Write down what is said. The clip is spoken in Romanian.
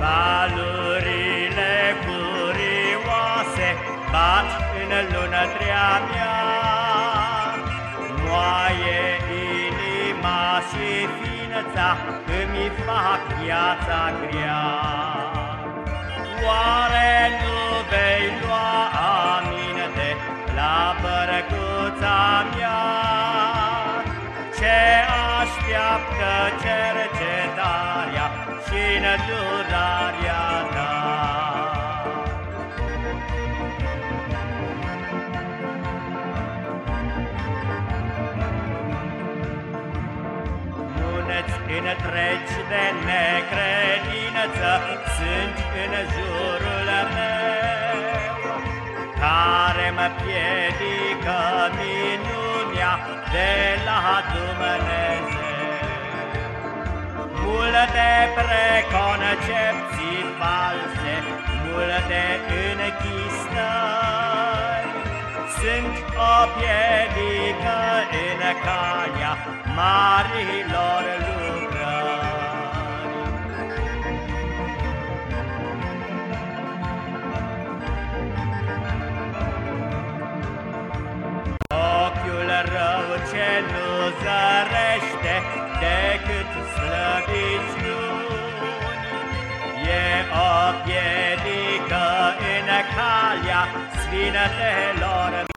Valurile curioase bat în lună lunătrea mea, Moaie inima și ființa îmi fac viața grea. Oare nu vei lua aminte la bărăcuța mea? Ce așteaptă cer și nedurarea ta? întregi de necredință sunt în jurul meu, care mă piedică minunea de la Dumnezeu. Preconcepții false, multe închistări, sunt o piedică în calea marilor ce Sfinătelor